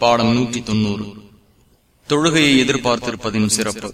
பாடம் நூற்றி தொன்னூறு தொழுகையை எதிர்பார்த்திருப்பதின் சிறப்பு.